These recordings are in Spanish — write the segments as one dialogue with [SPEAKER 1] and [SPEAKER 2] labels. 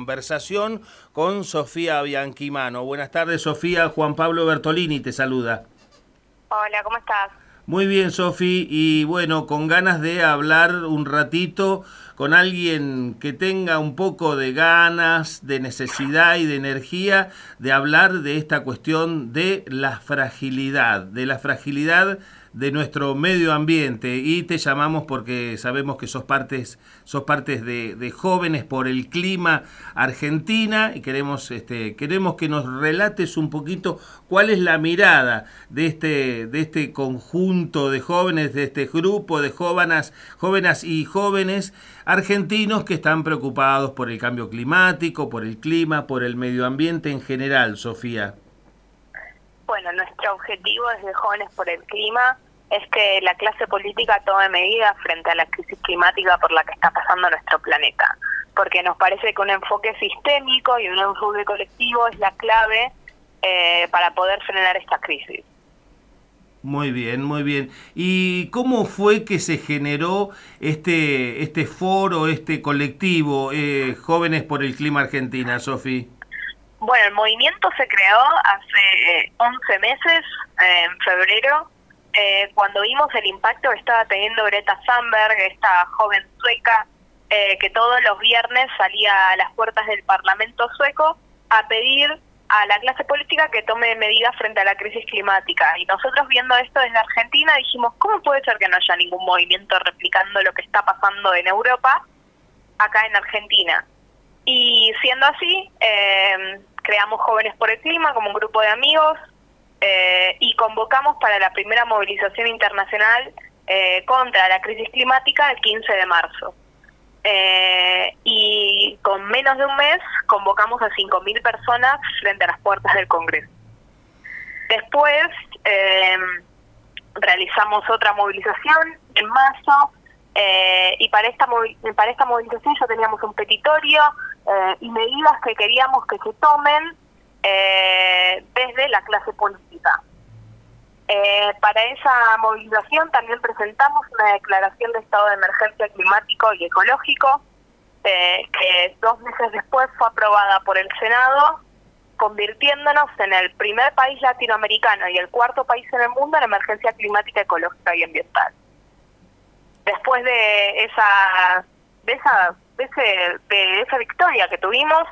[SPEAKER 1] conversación con Sofía Bianchimano. Buenas tardes, Sofía. Juan Pablo Bertolini te saluda.
[SPEAKER 2] Hola, ¿cómo estás?
[SPEAKER 1] Muy bien, Sofi, y bueno, con ganas de hablar un ratito con alguien que tenga un poco de ganas, de necesidad y de energía de hablar de esta cuestión de la fragilidad, de la fragilidad de nuestro medio ambiente y te llamamos porque sabemos que sos partes, sos partes de, jóvenes por el clima Argentina y queremos, este, queremos que nos relates un poquito cuál es la mirada de este, de este conjunto de jóvenes, de este grupo de jóvenes, jóvenes y jóvenes argentinos que están preocupados por el cambio climático, por el clima, por el medio ambiente en general, Sofía.
[SPEAKER 2] Bueno, nuestro objetivo desde Jóvenes por el Clima es que la clase política tome medidas frente a la crisis climática por la que está pasando nuestro planeta, porque nos parece que un enfoque sistémico y un enfoque colectivo es la clave eh, para poder frenar esta crisis.
[SPEAKER 1] Muy bien, muy bien. ¿Y cómo fue que se generó este, este foro, este colectivo, eh, Jóvenes por el Clima Argentina, Sofi?
[SPEAKER 2] Bueno, el movimiento se creó hace 11 eh, meses, en febrero, eh, cuando vimos el impacto que estaba teniendo Greta Thunberg, esta joven sueca, eh, que todos los viernes salía a las puertas del Parlamento sueco a pedir a la clase política que tome medidas frente a la crisis climática. Y nosotros viendo esto desde Argentina dijimos, ¿cómo puede ser que no haya ningún movimiento replicando lo que está pasando en Europa acá en Argentina? Y siendo así, eh, creamos Jóvenes por el Clima como un grupo de amigos eh, y convocamos para la primera movilización internacional eh, contra la crisis climática el 15 de marzo. Eh, y con menos de un mes convocamos a 5.000 personas frente a las puertas del Congreso. Después realizamos otra movilización en marzo y para esta, para esta movilización ya teníamos un petitorio y medidas que queríamos que se tomen eh, desde la clase política. Eh, para esa movilización también presentamos una declaración de estado de emergencia climático y ecológico, eh, que dos meses después fue aprobada por el Senado, convirtiéndonos en el primer país latinoamericano y el cuarto país en el mundo en emergencia climática, ecológica y ambiental. Después de esa, de esa, de, esa victoria que tuvimos,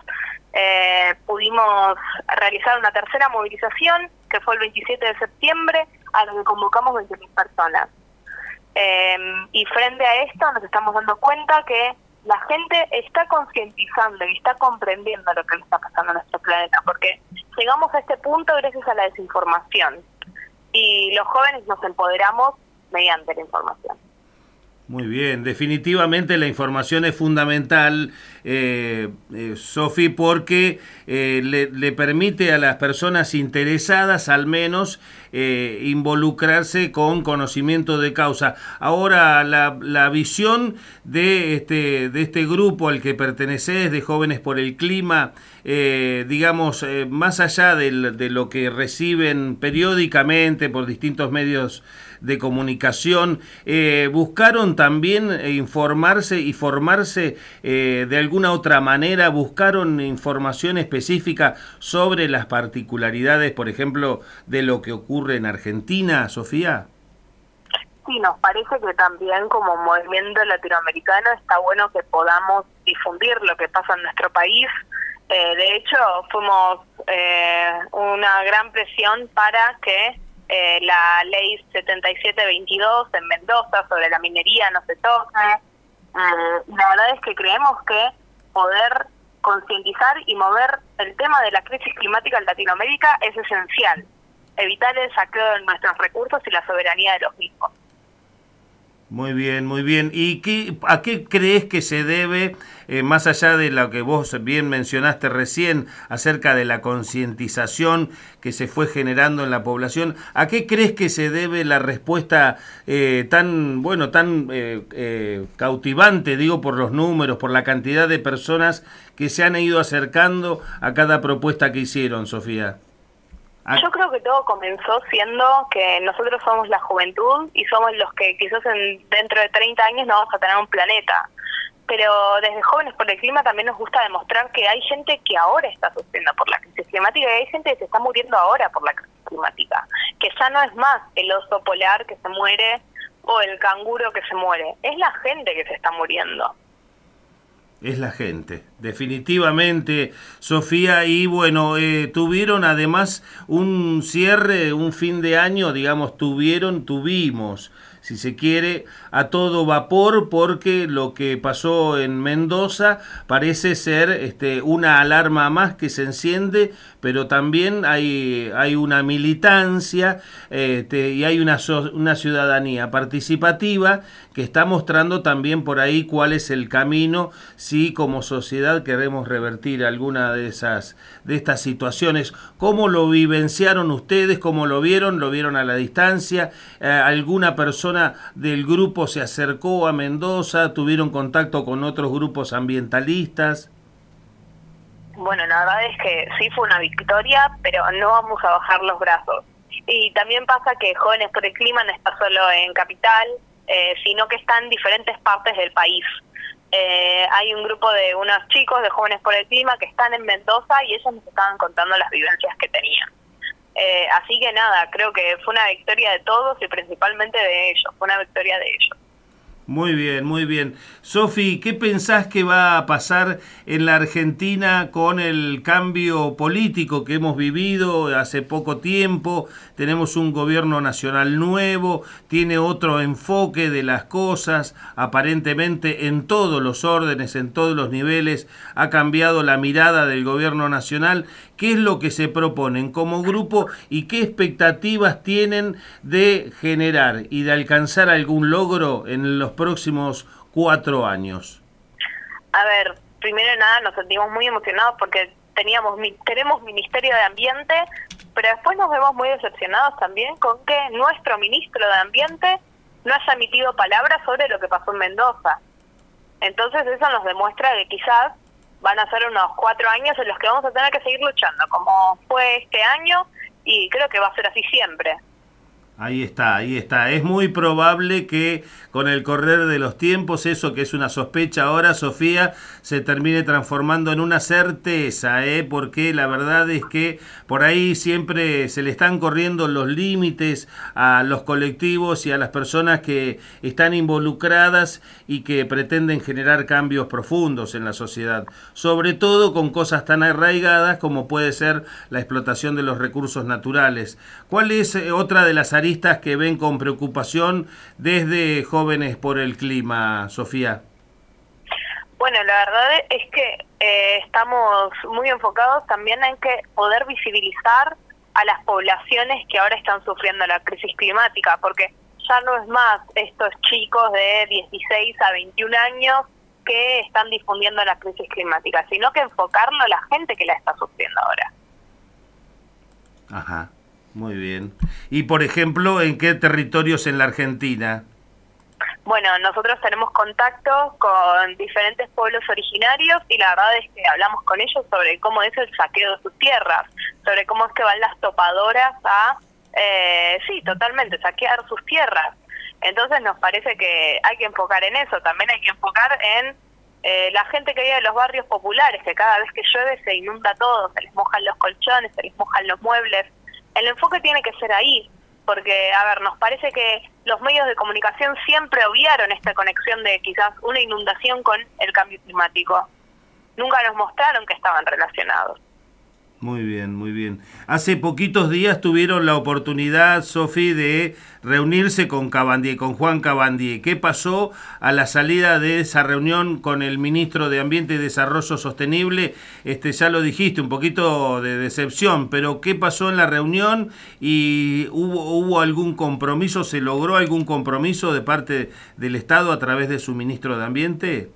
[SPEAKER 2] eh, pudimos realizar una tercera movilización, que fue el 27 de septiembre, a la que convocamos 20.000 personas. Em, y frente a esto nos estamos dando cuenta que la gente está concientizando y está comprendiendo lo que le está pasando a nuestro planeta, porque llegamos a este punto gracias a la desinformación y los jóvenes nos empoderamos mediante la información.
[SPEAKER 1] Muy bien, definitivamente la información es fundamental, eh, eh Sofi, porque eh, le, permite a las personas interesadas al menos eh, involucrarse con conocimiento de causa. Ahora, la, visión de este, de este grupo al que perteneces, de Jóvenes por el Clima, digamos, más allá de lo que reciben periódicamente por distintos medios de comunicación, eh, buscaron también eh, informarse y formarse eh, de alguna otra manera, buscaron información específica sobre las particularidades, por ejemplo, de lo que ocurre en Argentina, Sofía.
[SPEAKER 2] Sí, nos parece que también como movimiento latinoamericano está bueno que podamos difundir lo que pasa en nuestro país. de hecho, fuimos una gran presión para que eh, la ley 7722 en Mendoza sobre la minería no se toca. Eh, la verdad es que creemos que poder concientizar y mover el tema de la crisis climática en Latinoamérica es esencial. Evitar el saqueo de nuestros recursos y la soberanía de los mismos.
[SPEAKER 1] Muy bien, muy bien. ¿Y qué, a qué crees que se debe, eh, más allá de lo que vos bien mencionaste recién acerca de la concientización que se fue generando en la población, a qué crees que se debe la respuesta eh, tan, bueno, tan eh, cautivante, digo, por los números, por la cantidad de personas que se han ido acercando a cada propuesta que hicieron, Sofía?
[SPEAKER 2] Ah. Yo creo que todo comenzó siendo que nosotros somos la juventud y somos los que quizás en, dentro de 30 años no vamos a tener un planeta. pero desde Jóvenes por el Clima también nos gusta demostrar que hay gente que ahora está sufriendo por la crisis climática y hay gente que se está muriendo ahora por la crisis climática, que ya no es más el oso polar que se muere o el canguro que se muere, es la gente que se está muriendo
[SPEAKER 1] es la gente, definitivamente, Sofía, y bueno, eh, tuvieron además un cierre, un fin de año, digamos, tuvieron, tuvimos si se quiere, a todo vapor porque lo que pasó en Mendoza parece ser este, una alarma más que se enciende, pero también hay, hay una militancia este, y hay una, una ciudadanía participativa que está mostrando también por ahí cuál es el camino si como sociedad queremos revertir alguna de esas de estas situaciones. ¿Cómo lo vivenciaron ustedes? ¿Cómo lo vieron? ¿Lo vieron a la distancia? Eh, ¿Alguna persona del grupo se acercó a Mendoza, tuvieron contacto con otros grupos ambientalistas.
[SPEAKER 2] Bueno, la verdad es que sí fue una victoria, pero no vamos a bajar los brazos. Y también pasa que Jóvenes por el Clima no está solo en Capital, eh, sino que está en diferentes partes del país. Eh, hay un grupo de unos chicos de Jóvenes por el Clima que están en Mendoza y ellos nos estaban contando las vivencias que tenían. Eh, así que nada, creo que fue una victoria de todos y principalmente de ellos, fue una victoria de ellos.
[SPEAKER 1] Muy bien, muy bien. Sofi, ¿qué pensás que va a pasar en la Argentina con el cambio político que hemos vivido hace poco tiempo? Tenemos un gobierno nacional nuevo, tiene otro enfoque de las cosas, aparentemente en todos los órdenes, en todos los niveles, ha cambiado la mirada del gobierno nacional. ¿Qué es lo que se proponen como grupo y qué expectativas tienen de generar y de alcanzar algún logro en los próximos cuatro años?
[SPEAKER 2] A ver, primero nada nos sentimos muy emocionados porque teníamos tenemos Ministerio de Ambiente, pero después nos vemos muy decepcionados también con que nuestro ministro de Ambiente no haya emitido palabras sobre lo que pasó en Mendoza. Entonces eso nos demuestra que quizás van a ser unos cuatro años en los que vamos a tener que seguir luchando, como fue este año, y creo que va a ser así siempre.
[SPEAKER 1] Ahí está, ahí está. Es muy probable que con el correr de los tiempos, eso que es una sospecha ahora, Sofía, se termine transformando en una certeza, ¿eh? porque la verdad es que por ahí siempre se le están corriendo los límites a los colectivos y a las personas que están involucradas y que pretenden generar cambios profundos en la sociedad, sobre todo con cosas tan arraigadas como puede ser la explotación de los recursos naturales. ¿Cuál es eh, otra de las que ven con preocupación desde Jóvenes por el Clima, Sofía?
[SPEAKER 2] Bueno, la verdad es que eh, estamos muy enfocados también en que poder visibilizar a las poblaciones que ahora están sufriendo la crisis climática, porque ya no es más estos chicos de 16 a 21 años que están difundiendo la crisis climática, sino que enfocarlo a la gente que la está sufriendo ahora.
[SPEAKER 1] Ajá. Muy bien. Y por ejemplo, ¿en qué territorios en la Argentina?
[SPEAKER 2] Bueno, nosotros tenemos contacto con diferentes pueblos originarios y la verdad es que hablamos con ellos sobre cómo es el saqueo de sus tierras, sobre cómo es que van las topadoras a, eh, sí, totalmente, saquear sus tierras. Entonces nos parece que hay que enfocar en eso, también hay que enfocar en eh, la gente que vive en los barrios populares, que cada vez que llueve se inunda todo, se les mojan los colchones, se les mojan los muebles, el enfoque tiene que ser ahí, porque, a ver, nos parece que los medios de comunicación siempre obviaron esta conexión de quizás una inundación con el cambio climático. Nunca nos mostraron que estaban relacionados.
[SPEAKER 1] Muy bien, muy bien. Hace poquitos días tuvieron la oportunidad, Sofi, de reunirse con Cabandier, con Juan Cabandier. ¿Qué pasó a la salida de esa reunión con el ministro de Ambiente y Desarrollo Sostenible? Este, ya lo dijiste, un poquito de decepción, pero ¿qué pasó en la reunión y hubo, hubo algún compromiso, se logró algún compromiso de parte del Estado a través de su ministro de Ambiente?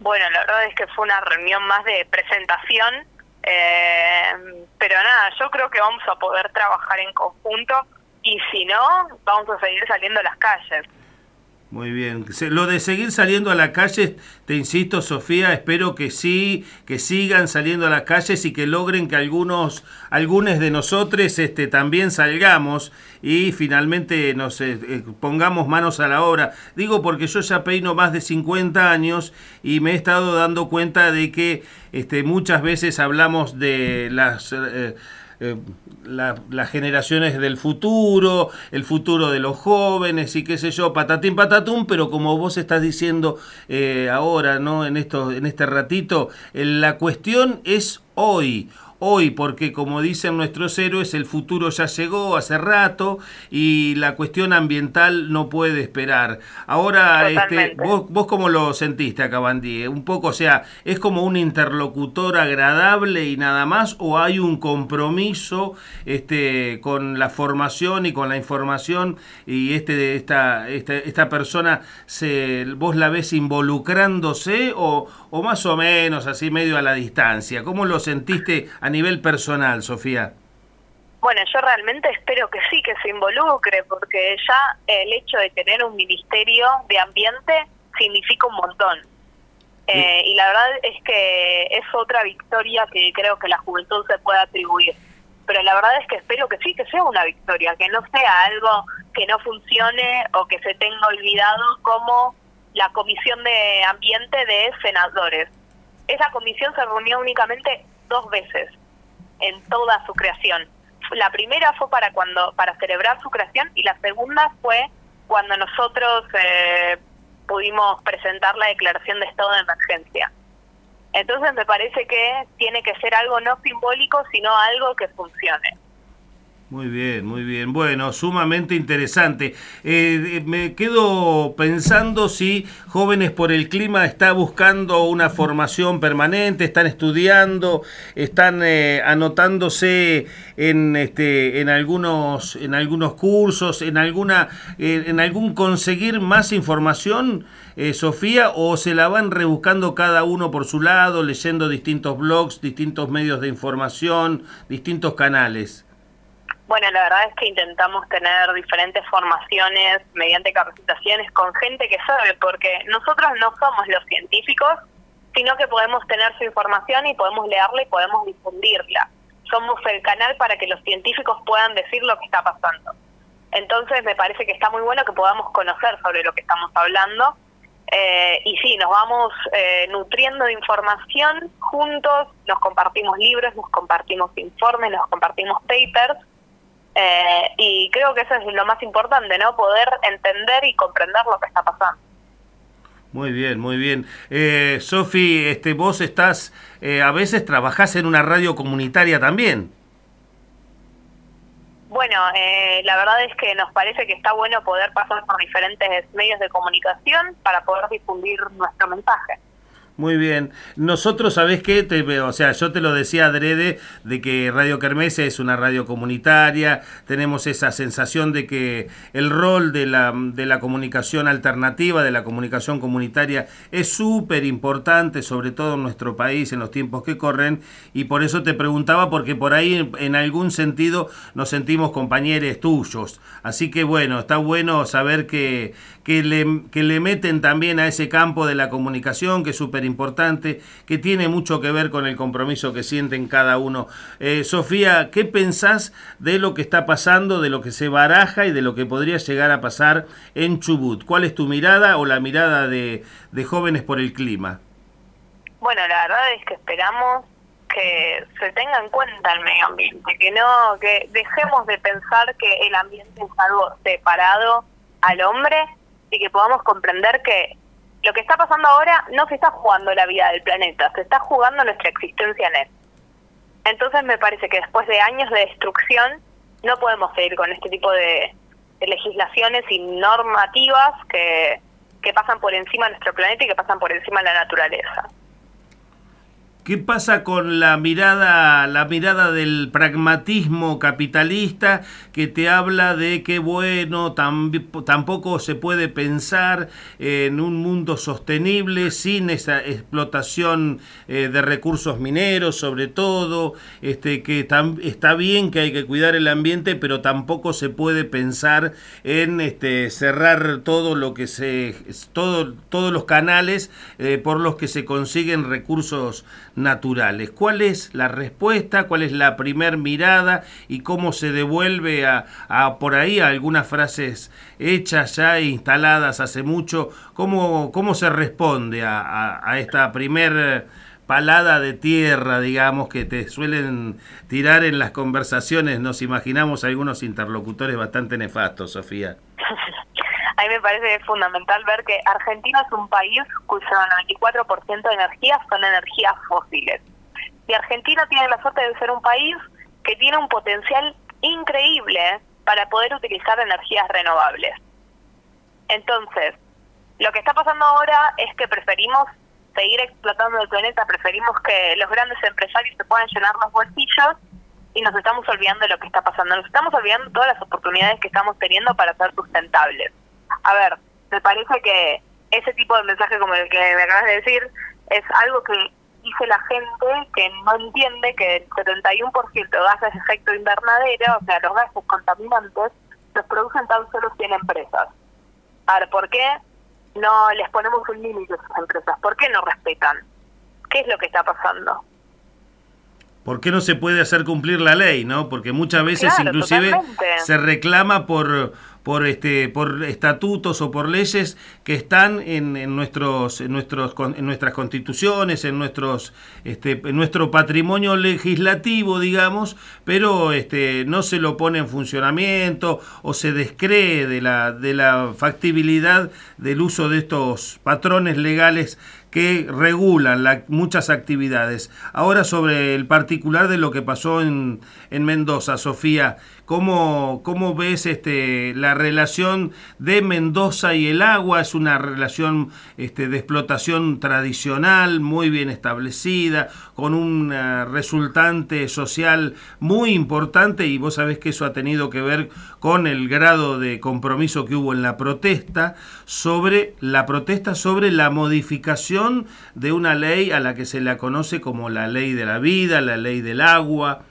[SPEAKER 2] Bueno, la verdad es que fue una reunión más de presentación eh, pero nada, yo creo que vamos a poder trabajar en conjunto y si no, vamos a seguir saliendo a las calles.
[SPEAKER 1] Muy bien. Lo de seguir saliendo a la calle, te insisto, Sofía, espero que sí, que sigan saliendo a las calles y que logren que algunos, algunos de nosotros este, también salgamos y finalmente nos eh, eh, pongamos manos a la obra. Digo porque yo ya peino más de 50 años y me he estado dando cuenta de que este, muchas veces hablamos de las... Eh, eh, las generaciones del futuro, el futuro de los jóvenes y qué sé yo, patatín patatún, pero como vos estás diciendo eh, ahora, ¿no? En esto, en este ratito, la cuestión es hoy hoy, porque como dicen nuestros héroes, el futuro ya llegó hace rato y la cuestión ambiental no puede esperar. Ahora, este, vos, vos cómo lo sentiste acá, Bandí? Un poco, o sea, ¿es como un interlocutor agradable y nada más o hay un compromiso este, con la formación y con la información y este, esta, esta, esta persona, se, vos la ves involucrándose o, o más o menos así medio a la distancia? ¿Cómo lo sentiste a nivel personal, Sofía?
[SPEAKER 2] Bueno, yo realmente espero que sí, que se involucre, porque ya el hecho de tener un ministerio de ambiente significa un montón. Eh, y la verdad es que es otra victoria que creo que la juventud se puede atribuir. Pero la verdad es que espero que sí, que sea una victoria, que no sea algo que no funcione o que se tenga olvidado como la Comisión de Ambiente de Senadores. Esa comisión se reunió únicamente dos veces en toda su creación. La primera fue para cuando para celebrar su creación y la segunda fue cuando nosotros eh, pudimos presentar la declaración de estado de emergencia. Entonces me parece que tiene que ser algo no simbólico, sino algo que funcione.
[SPEAKER 1] Muy bien, muy bien. Bueno, sumamente interesante. Eh, eh, me quedo pensando si Jóvenes por el Clima está buscando una formación permanente, están estudiando, están eh, anotándose en, este, en, algunos, en algunos cursos, en, alguna, en algún conseguir más información, Sofía, o se la van rebuscando cada uno por su lado, leyendo distintos blogs, distintos medios de información, distintos canales.
[SPEAKER 2] Bueno, la verdad es que intentamos tener diferentes formaciones mediante capacitaciones con gente que sabe, porque nosotros no somos los científicos, sino que podemos tener su información y podemos leerla y podemos difundirla. Somos el canal para que los científicos puedan decir lo que está pasando. Entonces me parece que está muy bueno que podamos conocer sobre lo que estamos hablando. Eh, y sí, nos vamos eh, nutriendo de información juntos, nos compartimos libros, nos compartimos informes, nos compartimos papers eh, y creo que eso es lo más importante, ¿no? Poder entender y comprender lo que está pasando.
[SPEAKER 1] Muy bien, muy bien. Eh, Sofi, este, vos estás, eh, a veces trabajás en una radio comunitaria también.
[SPEAKER 2] Bueno, eh, la verdad es que nos parece que está bueno poder pasar por diferentes medios de comunicación para poder difundir nuestro mensaje.
[SPEAKER 1] Muy bien. Nosotros, ¿sabés qué? Te, o sea, yo te lo decía adrede de que Radio Kermesse es una radio comunitaria, tenemos esa sensación de que el rol de la, de la comunicación alternativa, de la comunicación comunitaria, es súper importante, sobre todo en nuestro país, en los tiempos que corren, y por eso te preguntaba, porque por ahí en, algún sentido nos sentimos compañeros tuyos. Así que bueno, está bueno saber que, que, le, que le meten también a ese campo de la comunicación, que es súper importante, que tiene mucho que ver con el compromiso que sienten cada uno. Eh, Sofía, ¿qué pensás de lo que está pasando, de lo que se baraja y de lo que podría llegar a pasar en Chubut? ¿Cuál es tu mirada o la mirada de, de jóvenes por el clima?
[SPEAKER 2] Bueno, la verdad es que esperamos que se tenga en cuenta el medio ambiente, que no, que dejemos de pensar que el ambiente es algo separado al hombre y que podamos comprender que lo que está pasando ahora no se está jugando la vida del planeta, se está jugando nuestra existencia en él. Entonces me parece que después de años de destrucción no podemos seguir con este tipo de, legislaciones y normativas que, pasan por encima de nuestro planeta y que pasan por encima de la naturaleza.
[SPEAKER 1] ¿Qué pasa con la mirada, la mirada del pragmatismo capitalista que te habla de que bueno, tampoco se puede pensar en un mundo sostenible sin esa explotación eh, de recursos mineros, sobre todo, este, que está bien que hay que cuidar el ambiente, pero tampoco se puede pensar en este, cerrar todo lo que se, todo, todos los canales eh, por los que se consiguen recursos naturales. ¿Cuál es la respuesta? ¿Cuál es la primer mirada? ¿Y cómo se devuelve a, por ahí a algunas frases hechas ya instaladas hace mucho? ¿Cómo, cómo se responde a, a esta primer palada de tierra, digamos, que te suelen tirar en las conversaciones? Nos imaginamos algunos interlocutores bastante nefastos, Sofía.
[SPEAKER 2] A mí me parece fundamental ver que Argentina es un país cuyo 94% de energías son energías fósiles. Y Argentina tiene la suerte de ser un país que tiene un potencial increíble para poder utilizar energías renovables. Entonces, lo que está pasando ahora es que preferimos seguir explotando el planeta, preferimos que los grandes empresarios se puedan llenar los bolsillos y nos estamos olvidando de lo que está pasando. Nos estamos olvidando todas las oportunidades que estamos teniendo para ser sustentables a ver, me parece que ese tipo de mensaje como el que me acabas de decir es algo que dice la gente que no entiende que el 71% de gases de efecto invernadero, o sea, los gases contaminantes, los producen tan solo 100 empresas. A ver, ¿por qué no les ponemos un límite a esas empresas? ¿Por qué no respetan? ¿Qué es lo que está pasando?
[SPEAKER 1] ¿Por qué no se puede hacer cumplir la ley, no? Porque muchas veces inclusive se reclama por por este por estatutos o por leyes que están en, en nuestros en nuestros en nuestras constituciones en nuestros este en nuestro patrimonio legislativo digamos pero este no se lo pone en funcionamiento o se descree de la de la factibilidad del uso de estos patrones legales que regulan muchas actividades. Ahora sobre el particular de lo que pasó en, en Mendoza, Sofía, ¿cómo, ¿cómo, ves este, la relación de Mendoza y el agua? Es una relación este, de explotación tradicional, muy bien establecida, con un eh, resultante social muy importante y vos sabés que eso ha tenido que ver con el grado de compromiso que hubo en la protesta sobre la protesta sobre la modificación de una ley a la que se la conoce como la ley de la vida, la ley del agua.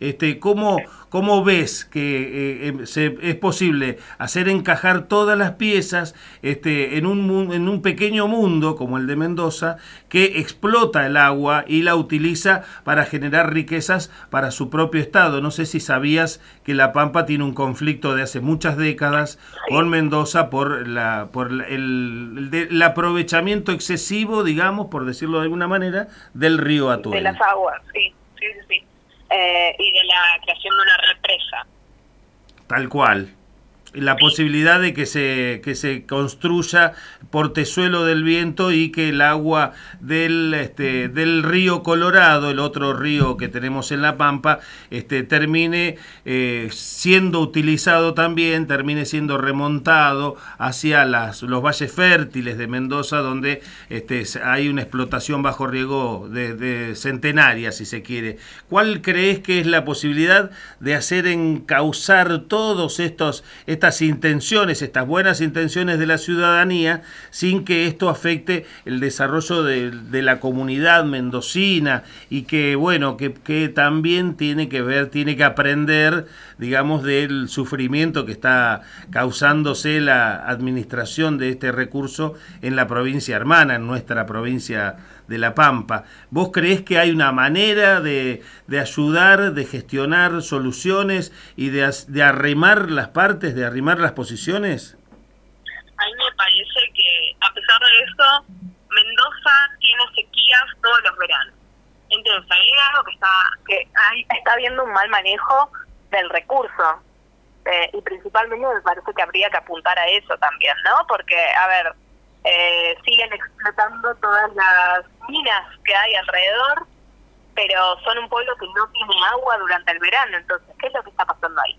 [SPEAKER 1] Este, ¿cómo, ¿Cómo ves que eh, em, se, es posible hacer encajar todas las piezas este, en, un, en un pequeño mundo como el de Mendoza que explota el agua y la utiliza para generar riquezas para su propio estado? No sé si sabías que La Pampa tiene un conflicto de hace muchas décadas con Mendoza por, la, por el, el, aprovechamiento excesivo, digamos, por decirlo de alguna manera, del río Atuel.
[SPEAKER 2] De las aguas, sí, sí, sí. Eh, y de la creación de una represa.
[SPEAKER 1] Tal cual la posibilidad de que se, que se construya portezuelo del viento y que el agua del, este, del río Colorado, el otro río que tenemos en La Pampa, este, termine eh, siendo utilizado también, termine siendo remontado hacia las, los valles fértiles de Mendoza, donde este, hay una explotación bajo riego de, de centenaria, si se quiere. ¿Cuál crees que es la posibilidad de hacer encauzar todos estos estas intenciones, estas buenas intenciones de la ciudadanía, sin que esto afecte el desarrollo de, la comunidad mendocina y que, bueno, que, que, también tiene que ver, tiene que aprender, digamos, del sufrimiento que está causándose la administración de este recurso en la provincia hermana, en nuestra provincia de La Pampa. ¿Vos creés que hay una manera de, de ayudar, de gestionar soluciones y de, de, arrimar las partes, de arrimar las posiciones?
[SPEAKER 2] A mí me parece que, a pesar de eso, Mendoza tiene sequías todos los veranos. Entonces, hay algo que está, que hay, está habiendo un mal manejo del recurso. Eh, y principalmente me parece que habría que apuntar a eso también, ¿no? Porque, a ver, eh, siguen explotando todas las minas que hay alrededor, pero son un pueblo que no tiene agua durante el verano, entonces, ¿qué es lo que está pasando ahí?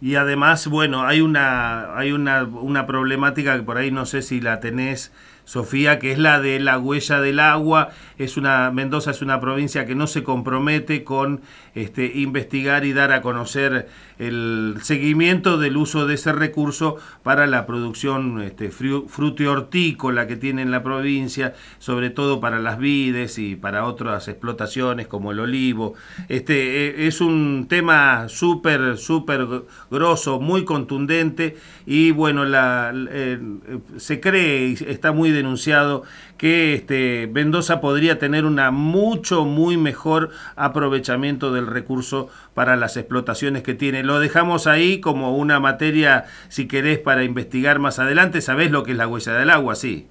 [SPEAKER 1] Y además, bueno, hay una hay una, una problemática que por ahí no sé si la tenés Sofía, que es la de la huella del agua. Es una, Mendoza es una provincia que no se compromete con este, investigar y dar a conocer el seguimiento del uso de ese recurso para la producción este, frutihortícola que tiene en la provincia, sobre todo para las vides y para otras explotaciones como el olivo. Este, e, es un tema súper, súper grosso, muy contundente y bueno, la, eh, se cree y está muy denunciado que este, Mendoza podría tener una mucho, muy mejor aprovechamiento del recurso para las explotaciones que tiene. Lo dejamos ahí como una materia, si querés, para investigar más adelante. ¿Sabés lo que es la huella del agua? Sí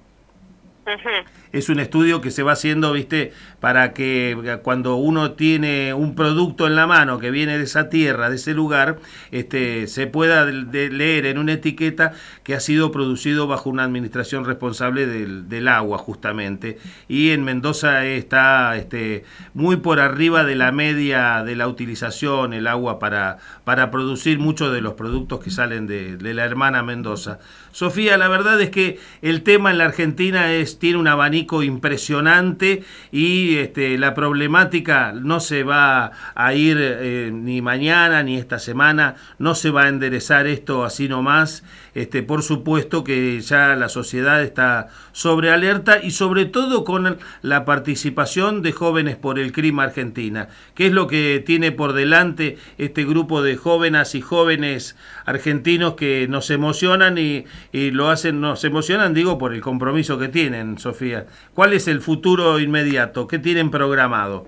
[SPEAKER 1] es un estudio que se va haciendo, viste, para que cuando uno tiene un producto en la mano que viene de esa tierra, de ese lugar, este, se pueda leer en una etiqueta que ha sido producido bajo una administración responsable del, agua, justamente. Y en Mendoza está este, muy por arriba de la media de la utilización, el agua para, para producir muchos de los productos que salen de, de la hermana Mendoza. Sofía, la verdad es que el tema en la Argentina es, tiene un abanico impresionante y este, la problemática no se va a ir eh, ni mañana ni esta semana, no se va a enderezar esto así nomás. Este, por supuesto que ya la sociedad está sobre alerta y sobre todo con la participación de jóvenes por el clima Argentina, que es lo que tiene por delante este grupo de jóvenes y jóvenes argentinos que nos emocionan y, y lo hacen, nos emocionan, digo, por el compromiso que tienen, Sofía. ¿Cuál es el futuro inmediato? ¿Qué tienen programado?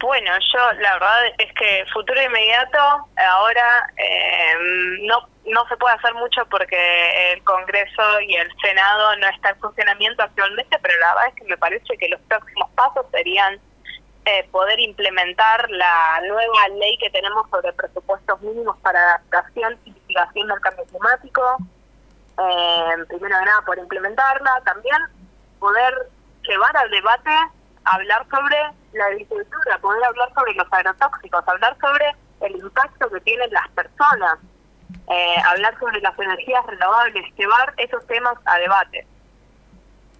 [SPEAKER 2] Bueno, yo la verdad es que futuro inmediato ahora eh, no no se puede hacer mucho porque el Congreso y el Senado no están en funcionamiento actualmente, pero la verdad es que me parece que los próximos pasos serían eh, poder implementar la nueva ley que tenemos sobre presupuestos mínimos para adaptación y mitigación del cambio climático. Eh, primero de nada, por implementarla. También poder llevar al debate, hablar sobre la agricultura, poder hablar sobre los agrotóxicos, hablar sobre el impacto que tienen las personas, eh, hablar sobre las energías renovables, llevar esos temas a debate.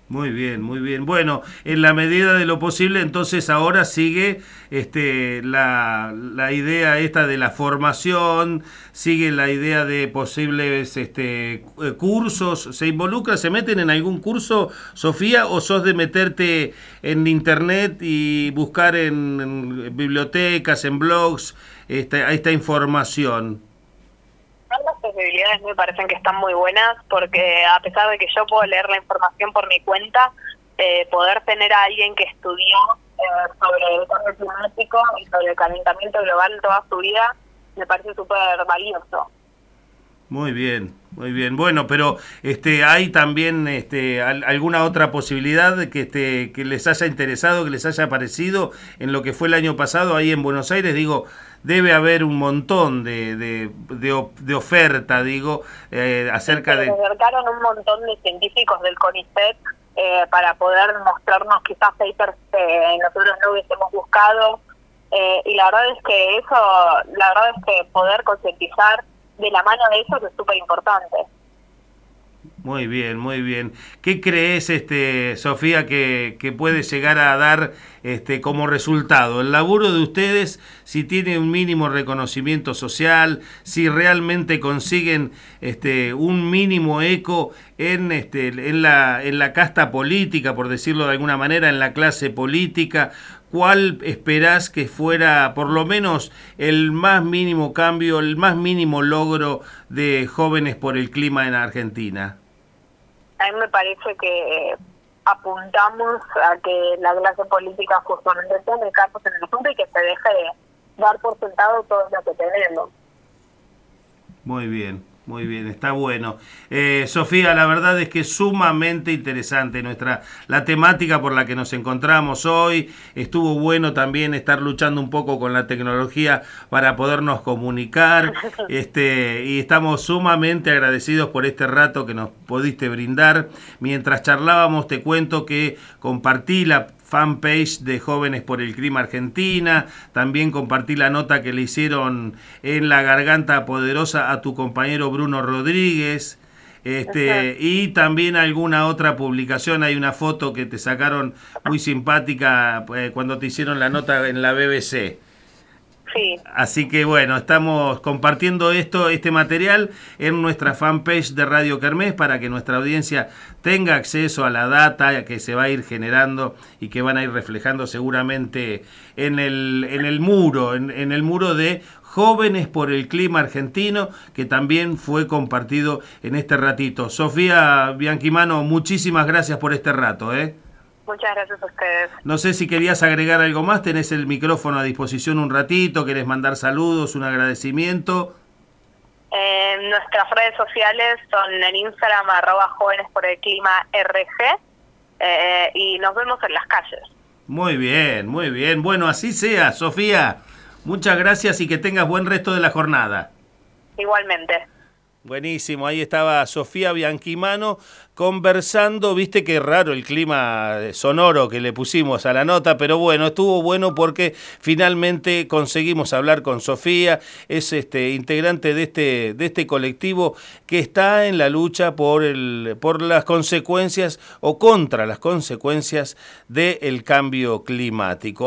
[SPEAKER 1] Muy bien, muy bien. Bueno, en la medida de lo posible, entonces ahora sigue este, la, la idea esta de la formación, sigue la idea de posibles este, eh, cursos. ¿Se involucra, se meten en algún curso, Sofía, o sos de meterte en internet y buscar en, bibliotecas, en blogs, esta, esta información?
[SPEAKER 2] Posibilidades me parecen que están muy buenas porque a pesar de que yo puedo leer la información por mi cuenta, eh, poder tener a alguien que estudió eh, sobre el cambio climático y sobre el calentamiento global toda su vida me parece súper valioso.
[SPEAKER 1] Muy bien, muy bien. Bueno, pero este, hay también este, alguna otra posibilidad de que, este, que les haya interesado, que les haya parecido en lo que fue el año pasado ahí en Buenos Aires. Digo, debe haber un montón de, de, de, oferta, digo, eh, acerca de...
[SPEAKER 2] Se acercaron un montón de científicos del CONICET eh, para poder mostrarnos quizás papers que nosotros no hubiésemos buscado. Eh, y la verdad es que eso, la verdad es que poder concientizar de la mano de eso es súper importante.
[SPEAKER 1] Muy bien, muy bien. ¿Qué crees, este, Sofía, que, que, puede llegar a dar este, como resultado? El laburo de ustedes, si tiene un mínimo reconocimiento social, si realmente consiguen este, un mínimo eco en, este, en, la, en la casta política, por decirlo de alguna manera, en la clase política, ¿cuál esperás que fuera por lo menos el más mínimo cambio, el más mínimo logro de jóvenes por el clima en Argentina?
[SPEAKER 2] a mí me parece que apuntamos a que la clase política justamente tome cargos en el asunto y que se deje de dar por sentado todo lo que tenemos.
[SPEAKER 1] Muy bien. Muy bien, está bueno. Eh, Sofía, la verdad es que es sumamente interesante nuestra la temática por la que nos encontramos hoy. Estuvo bueno también estar luchando un poco con la tecnología para podernos comunicar. Este, y estamos sumamente agradecidos por este rato que nos pudiste brindar. Mientras charlábamos, te cuento que compartí la fanpage de Jóvenes por el Clima Argentina. También compartí la nota que le hicieron en La Garganta Poderosa a tu compañero Bruno Rodríguez. Este, y también alguna otra publicación, hay una foto que te sacaron muy simpática eh, cuando te hicieron la nota en la BBC.
[SPEAKER 2] Sí.
[SPEAKER 1] Así que bueno, estamos compartiendo esto, este material en nuestra fanpage de Radio Kermés para que nuestra audiencia tenga acceso a la data que se va a ir generando y que van a ir reflejando seguramente en el, en el muro, en, en el muro de Jóvenes por el Clima Argentino, que también fue compartido en este ratito. Sofía Bianquimano, muchísimas gracias por este rato. ¿eh?
[SPEAKER 2] Muchas gracias a ustedes.
[SPEAKER 1] No sé si querías agregar algo más, tenés el micrófono a disposición un ratito, querés mandar saludos, un agradecimiento.
[SPEAKER 2] Eh, nuestras redes sociales son en Instagram arroba jóvenes por el clima RG eh, y nos vemos en las calles.
[SPEAKER 1] Muy bien, muy bien. Bueno, así sea, Sofía. Muchas gracias y que tengas buen resto de la jornada.
[SPEAKER 2] Igualmente.
[SPEAKER 1] Buenísimo, ahí estaba Sofía Bianquimano conversando, viste qué raro el clima sonoro que le pusimos a la nota, pero bueno, estuvo bueno porque finalmente conseguimos hablar con Sofía, es este integrante de este de este colectivo que está en la lucha por el por las consecuencias o contra las consecuencias del cambio climático.